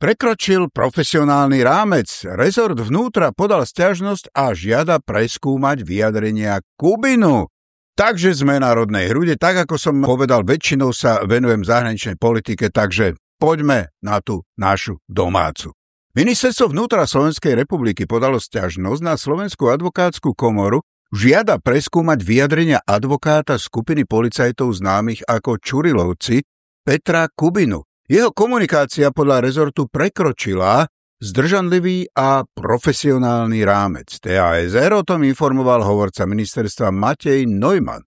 Prekročil profesionálny rámec. Rezort vnútra podal stiažnosť a žiada preskúmať vyjadrenia Kubinu. Takže sme národnej hrude, tak ako som povedal, väčšinou sa venujem zahraničnej politike, takže poďme na tú našu domácu. Ministerstvo vnútra Slovenskej republiky podalo stiažnosť na Slovenskú advokátsku komoru, žiada preskúmať vyjadrenia advokáta skupiny policajtov známych ako Čurilovci Petra Kubinu. Jeho komunikácia podľa rezortu prekročila zdržanlivý a profesionálny rámec. TASR o tom informoval hovorca ministerstva Matej Neumann.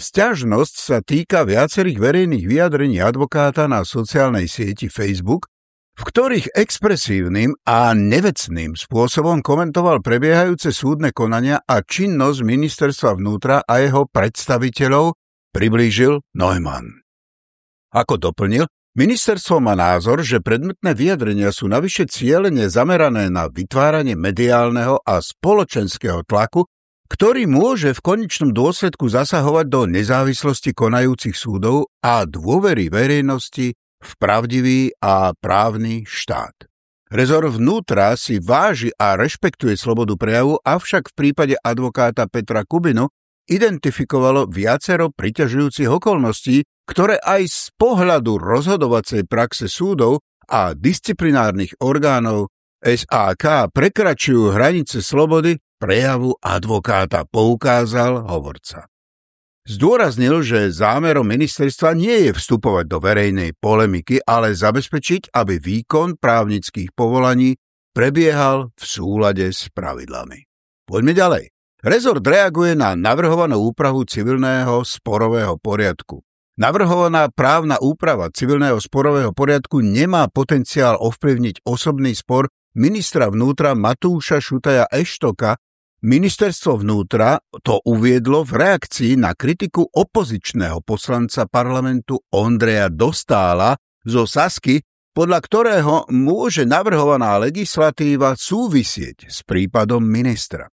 Sťažnosť sa týka viacerých verejných vyjadrení advokáta na sociálnej sieti Facebook, v ktorých expresívnym a nevecným spôsobom komentoval prebiehajúce súdne konania a činnosť ministerstva vnútra a jeho predstaviteľov priblížil Neumann. Ako doplnil, Ministerstvo má názor, že predmetné vyjadrenia sú navyše cieľene zamerané na vytváranie mediálneho a spoločenského tlaku, ktorý môže v konečnom dôsledku zasahovať do nezávislosti konajúcich súdov a dôvery verejnosti v pravdivý a právny štát. Rezor vnútra si váži a rešpektuje slobodu prejavu, avšak v prípade advokáta Petra Kubinu identifikovalo viacero priťažujúcich okolností, ktoré aj z pohľadu rozhodovacej praxe súdov a disciplinárnych orgánov SAK prekračujú hranice slobody prejavu advokáta, poukázal hovorca. Zdôraznil, že zámerom ministerstva nie je vstupovať do verejnej polemiky, ale zabezpečiť, aby výkon právnických povolaní prebiehal v súlade s pravidlami. Poďme ďalej. Rezort reaguje na navrhovanú úpravu civilného sporového poriadku. Navrhovaná právna úprava civilného sporového poriadku nemá potenciál ovplyvniť osobný spor ministra vnútra Matúša Šutaja Eštoka. Ministerstvo vnútra to uviedlo v reakcii na kritiku opozičného poslanca parlamentu Ondreja Dostála zo Sasky, podľa ktorého môže navrhovaná legislatíva súvisieť s prípadom ministra.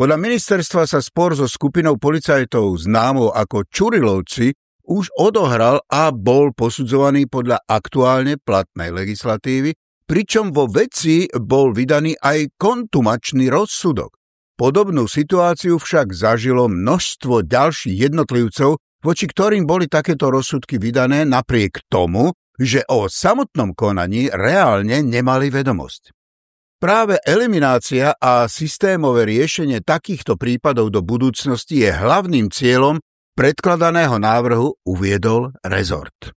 Podľa ministerstva sa spor so skupinou policajtov známou ako Čurilovci už odohral a bol posudzovaný podľa aktuálne platnej legislatívy, pričom vo veci bol vydaný aj kontumačný rozsudok. Podobnú situáciu však zažilo množstvo ďalších jednotlivcov, voči ktorým boli takéto rozsudky vydané napriek tomu, že o samotnom konaní reálne nemali vedomosť. Práve eliminácia a systémové riešenie takýchto prípadov do budúcnosti je hlavným cieľom predkladaného návrhu uviedol rezort.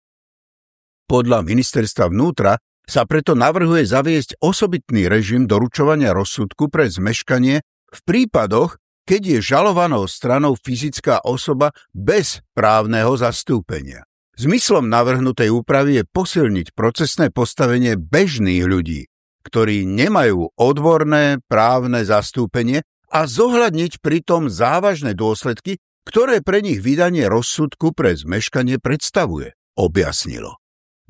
Podľa ministerstva vnútra sa preto navrhuje zaviesť osobitný režim doručovania rozsudku pre zmeškanie v prípadoch, keď je žalovanou stranou fyzická osoba bez právneho zastúpenia. Zmyslom navrhnutej úpravy je posilniť procesné postavenie bežných ľudí, ktorí nemajú odborné právne zastúpenie a zohľadniť pritom závažné dôsledky, ktoré pre nich vydanie rozsudku pre zmeškanie predstavuje, objasnilo.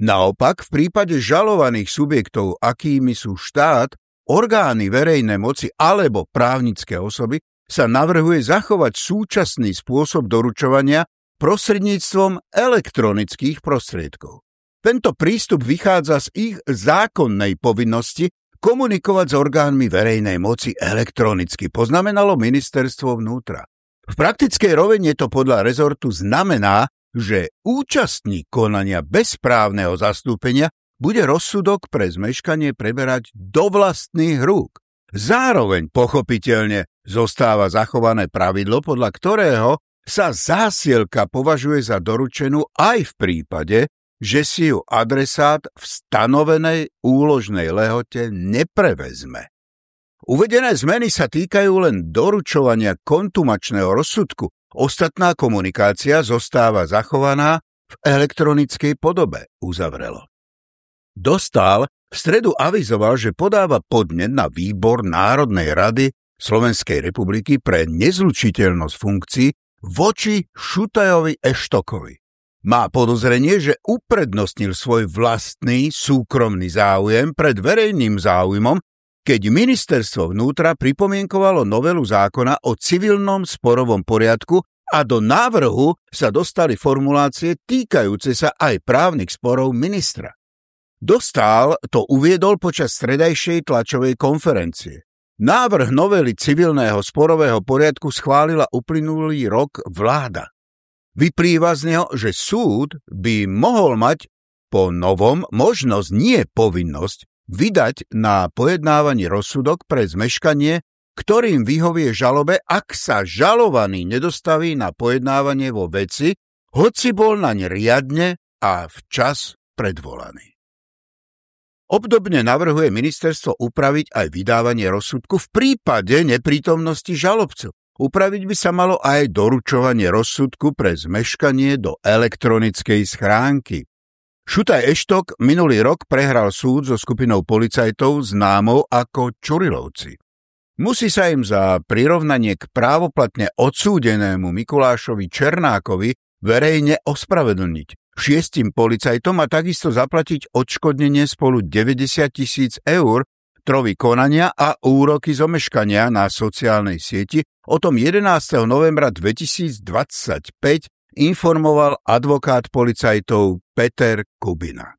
Naopak, v prípade žalovaných subjektov, akými sú štát, orgány verejnej moci alebo právnické osoby, sa navrhuje zachovať súčasný spôsob doručovania prostredníctvom elektronických prostriedkov. Tento prístup vychádza z ich zákonnej povinnosti komunikovať s orgánmi verejnej moci elektronicky, poznamenalo ministerstvo vnútra. V praktickej rovine to podľa rezortu znamená, že účastník konania bezprávneho zastúpenia bude rozsudok pre zmeškanie preberať do vlastných rúk. Zároveň pochopiteľne zostáva zachované pravidlo, podľa ktorého sa zásielka považuje za doručenú aj v prípade, že si ju adresát v stanovenej úložnej lehote neprevezme. Uvedené zmeny sa týkajú len doručovania kontumačného rozsudku. Ostatná komunikácia zostáva zachovaná v elektronickej podobe, uzavrelo. Dostal v stredu avizoval, že podáva podnet na výbor Národnej rady Slovenskej republiky pre nezlučiteľnosť funkcií voči Šutajovi Eštokovi. Má podozrenie, že uprednostnil svoj vlastný súkromný záujem pred verejným záujmom, keď ministerstvo vnútra pripomienkovalo novelu zákona o civilnom sporovom poriadku a do návrhu sa dostali formulácie týkajúce sa aj právnych sporov ministra. Dostal to uviedol počas stredajšej tlačovej konferencie. Návrh novely civilného sporového poriadku schválila uplynulý rok vláda. Vyplýva z neho, že súd by mohol mať po novom možnosť, nie povinnosť, vydať na pojednávanie rozsudok pre zmeškanie, ktorým vyhovie žalobe, ak sa žalovaný nedostaví na pojednávanie vo veci, hoci bol naň riadne a včas predvolaný. Obdobne navrhuje ministerstvo upraviť aj vydávanie rozsudku v prípade neprítomnosti žalobcu. Upraviť by sa malo aj doručovanie rozsudku pre zmeškanie do elektronickej schránky. Šutaj Eštok minulý rok prehral súd so skupinou policajtov známou ako Čurilovci. Musí sa im za prirovnanie k právoplatne odsúdenému Mikulášovi Černákovi verejne ospravedlniť šiestim policajtom a takisto zaplatiť odškodnenie spolu 90 tisíc eur, trovy konania a úroky zomeškania na sociálnej sieti. O tom 11. novembra 2025 informoval advokát policajtov Peter Kubina.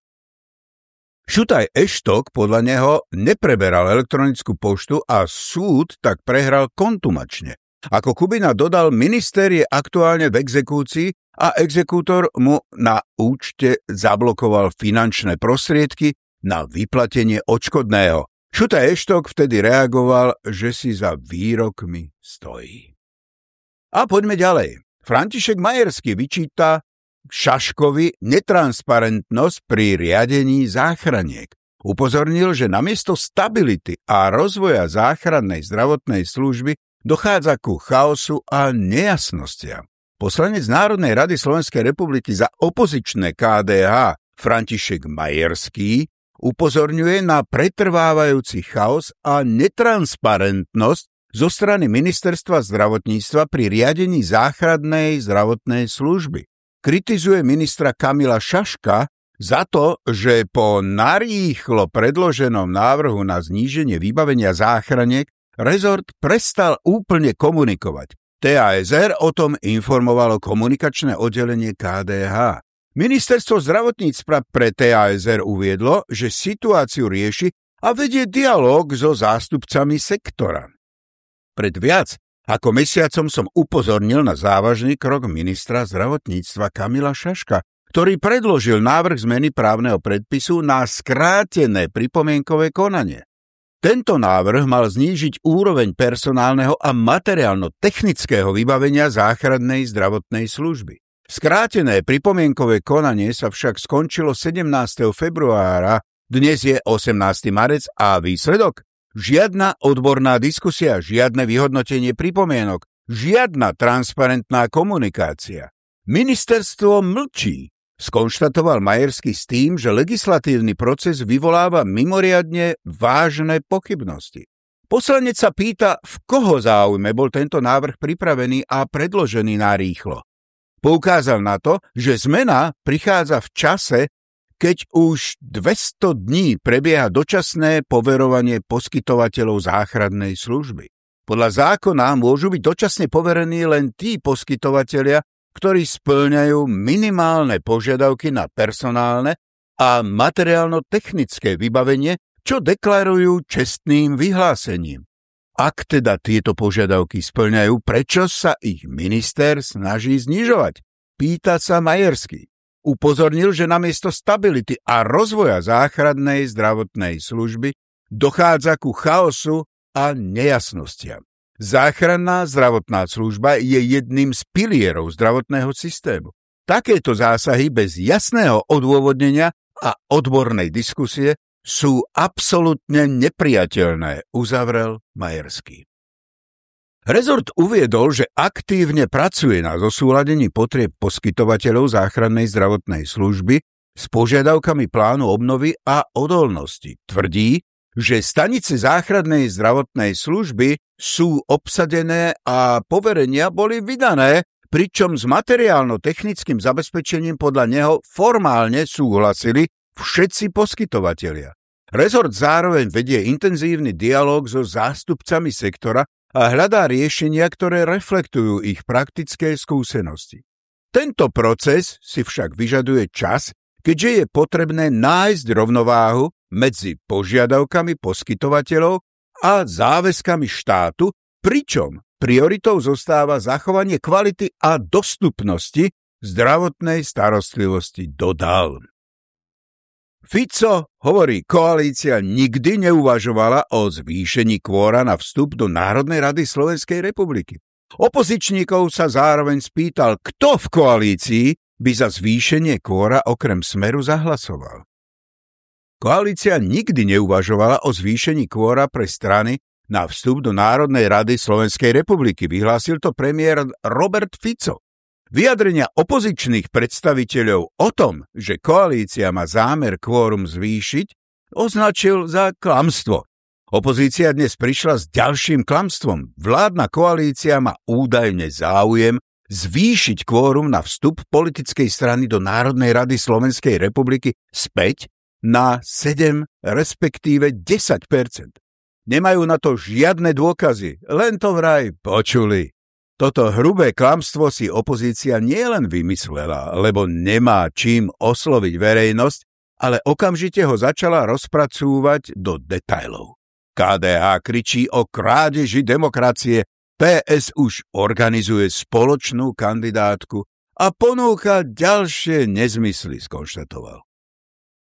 Šutaj Eštok podľa neho nepreberal elektronickú poštu a súd tak prehral kontumačne. Ako Kubina dodal, minister je aktuálne v exekúcii a exekútor mu na účte zablokoval finančné prostriedky na vyplatenie odškodného. Šuta Eštok vtedy reagoval, že si za výrokmi stojí. A poďme ďalej. František Majerský vyčíta Šaškovi netransparentnosť pri riadení záchraniek. Upozornil, že namiesto stability a rozvoja záchrannej zdravotnej služby dochádza ku chaosu a nejasnostiam. Poslanec Národnej rady Slovenskej republiky za opozičné KDH František Majerský upozorňuje na pretrvávajúci chaos a netransparentnosť zo strany Ministerstva zdravotníctva pri riadení záchradnej zdravotnej služby. Kritizuje ministra Kamila Šaška za to, že po narýchlo predloženom návrhu na zníženie vybavenia záchraniek rezort prestal úplne komunikovať. TASR o tom informovalo komunikačné oddelenie KDH. Ministerstvo zdravotníctva pre TASR uviedlo, že situáciu rieši a vedie dialog so zástupcami sektora. Pred viac ako mesiacom som upozornil na závažný krok ministra zdravotníctva Kamila Šaška, ktorý predložil návrh zmeny právneho predpisu na skrátené pripomienkové konanie. Tento návrh mal znížiť úroveň personálneho a materiálno-technického vybavenia záchrannej zdravotnej služby. Skrátené pripomienkové konanie sa však skončilo 17. februára, dnes je 18. marec a výsledok? Žiadna odborná diskusia, žiadne vyhodnotenie pripomienok, žiadna transparentná komunikácia. Ministerstvo mlčí, skonštatoval Majersky s tým, že legislatívny proces vyvoláva mimoriadne vážne pochybnosti. Poslanec sa pýta, v koho záujme bol tento návrh pripravený a predložený na rýchlo. Poukázal na to, že zmena prichádza v čase, keď už 200 dní prebieha dočasné poverovanie poskytovateľov záchrannej služby. Podľa zákona môžu byť dočasne poverení len tí poskytovatelia, ktorí splňajú minimálne požiadavky na personálne a materiálno-technické vybavenie, čo deklarujú čestným vyhlásením. Ak teda tieto požiadavky splňajú, prečo sa ich minister snaží znižovať? Pýta sa Majerský. Upozornil, že namiesto stability a rozvoja záchrannej zdravotnej služby dochádza ku chaosu a nejasnostiam. Záchranná zdravotná služba je jedným z pilierov zdravotného systému. Takéto zásahy bez jasného odôvodnenia a odbornej diskusie sú absolútne nepriateľné, uzavrel Majerský. Rezort uviedol, že aktívne pracuje na zosúladení potrieb poskytovateľov záchrannej zdravotnej služby s požiadavkami plánu obnovy a odolnosti. Tvrdí, že stanice záchradnej zdravotnej služby sú obsadené a poverenia boli vydané, pričom s materiálno-technickým zabezpečením podľa neho formálne súhlasili všetci poskytovatelia. Rezort zároveň vedie intenzívny dialog so zástupcami sektora a hľadá riešenia, ktoré reflektujú ich praktické skúsenosti. Tento proces si však vyžaduje čas, keďže je potrebné nájsť rovnováhu medzi požiadavkami poskytovateľov a záväzkami štátu, pričom prioritou zostáva zachovanie kvality a dostupnosti zdravotnej starostlivosti, dodal. Fico hovorí, koalícia nikdy neuvažovala o zvýšení kvóra na vstup do Národnej rady Slovenskej republiky. Opozičníkov sa zároveň spýtal, kto v koalícii by za zvýšenie kvóra okrem smeru zahlasoval. Koalícia nikdy neuvažovala o zvýšení kvóra pre strany na vstup do Národnej rady Slovenskej republiky, vyhlásil to premiér Robert Fico. Vyjadrenia opozičných predstaviteľov o tom, že koalícia má zámer kvórum zvýšiť, označil za klamstvo. Opozícia dnes prišla s ďalším klamstvom. Vládna koalícia má údajne záujem zvýšiť kvórum na vstup politickej strany do Národnej rady Slovenskej republiky späť na 7, respektíve 10% Nemajú na to žiadne dôkazy, len to vraj počuli. Toto hrubé klamstvo si opozícia nielen vymyslela, lebo nemá čím osloviť verejnosť, ale okamžite ho začala rozpracúvať do detajlov. KDH kričí o krádeži demokracie, PS už organizuje spoločnú kandidátku a ponúka ďalšie nezmysly, skonštatoval.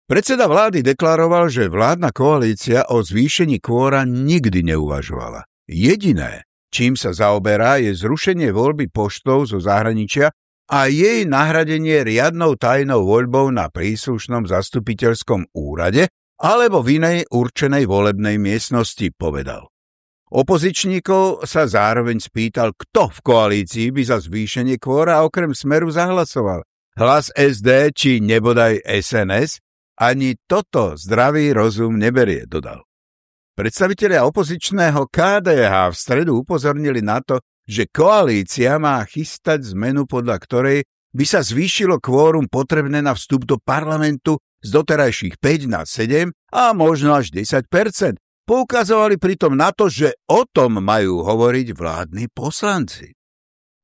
Predseda vlády deklaroval, že vládna koalícia o zvýšení kvóra nikdy neuvažovala. Jediné, čím sa zaoberá, je zrušenie voľby poštov zo zahraničia a jej nahradenie riadnou tajnou voľbou na príslušnom zastupiteľskom úrade alebo v inej určenej volebnej miestnosti, povedal. Opozičníkov sa zároveň spýtal, kto v koalícii by za zvýšenie kvóra okrem smeru zahlasoval. Hlas SD či nebodaj SNS? Ani toto zdravý rozum neberie, dodal. Predstavitelia opozičného KDH v stredu upozornili na to, že koalícia má chystať zmenu, podľa ktorej by sa zvýšilo kvórum potrebné na vstup do parlamentu z doterajších 5 na 7 a možno až 10% Poukazovali pritom na to, že o tom majú hovoriť vládni poslanci.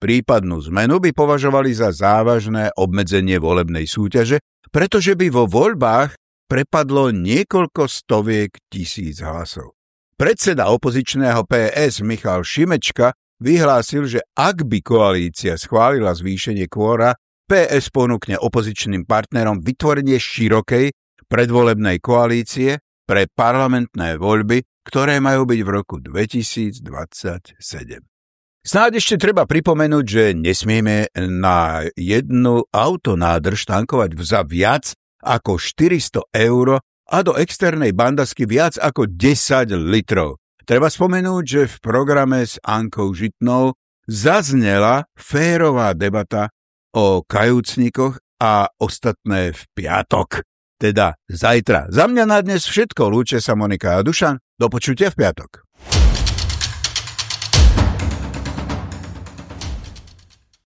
Prípadnú zmenu by považovali za závažné obmedzenie volebnej súťaže, pretože by vo voľbách prepadlo niekoľko stoviek tisíc hlasov. Predseda opozičného PS Michal Šimečka vyhlásil, že ak by koalícia schválila zvýšenie kvóra, PS ponúkne opozičným partnerom vytvorenie širokej predvolebnej koalície pre parlamentné voľby, ktoré majú byť v roku 2027. Snáď ešte treba pripomenúť, že nesmieme na jednu autonádrž tankovať za viac ako 400 eur a do externej bandasky viac ako 10 litrov. Treba spomenúť, že v programe s Ankou Žitnou zaznela férová debata o kajúcnikoch a ostatné v piatok. Teda zajtra. Za mňa na dnes všetko. Lúče sa Monika a Dušan. Do počutia v piatok.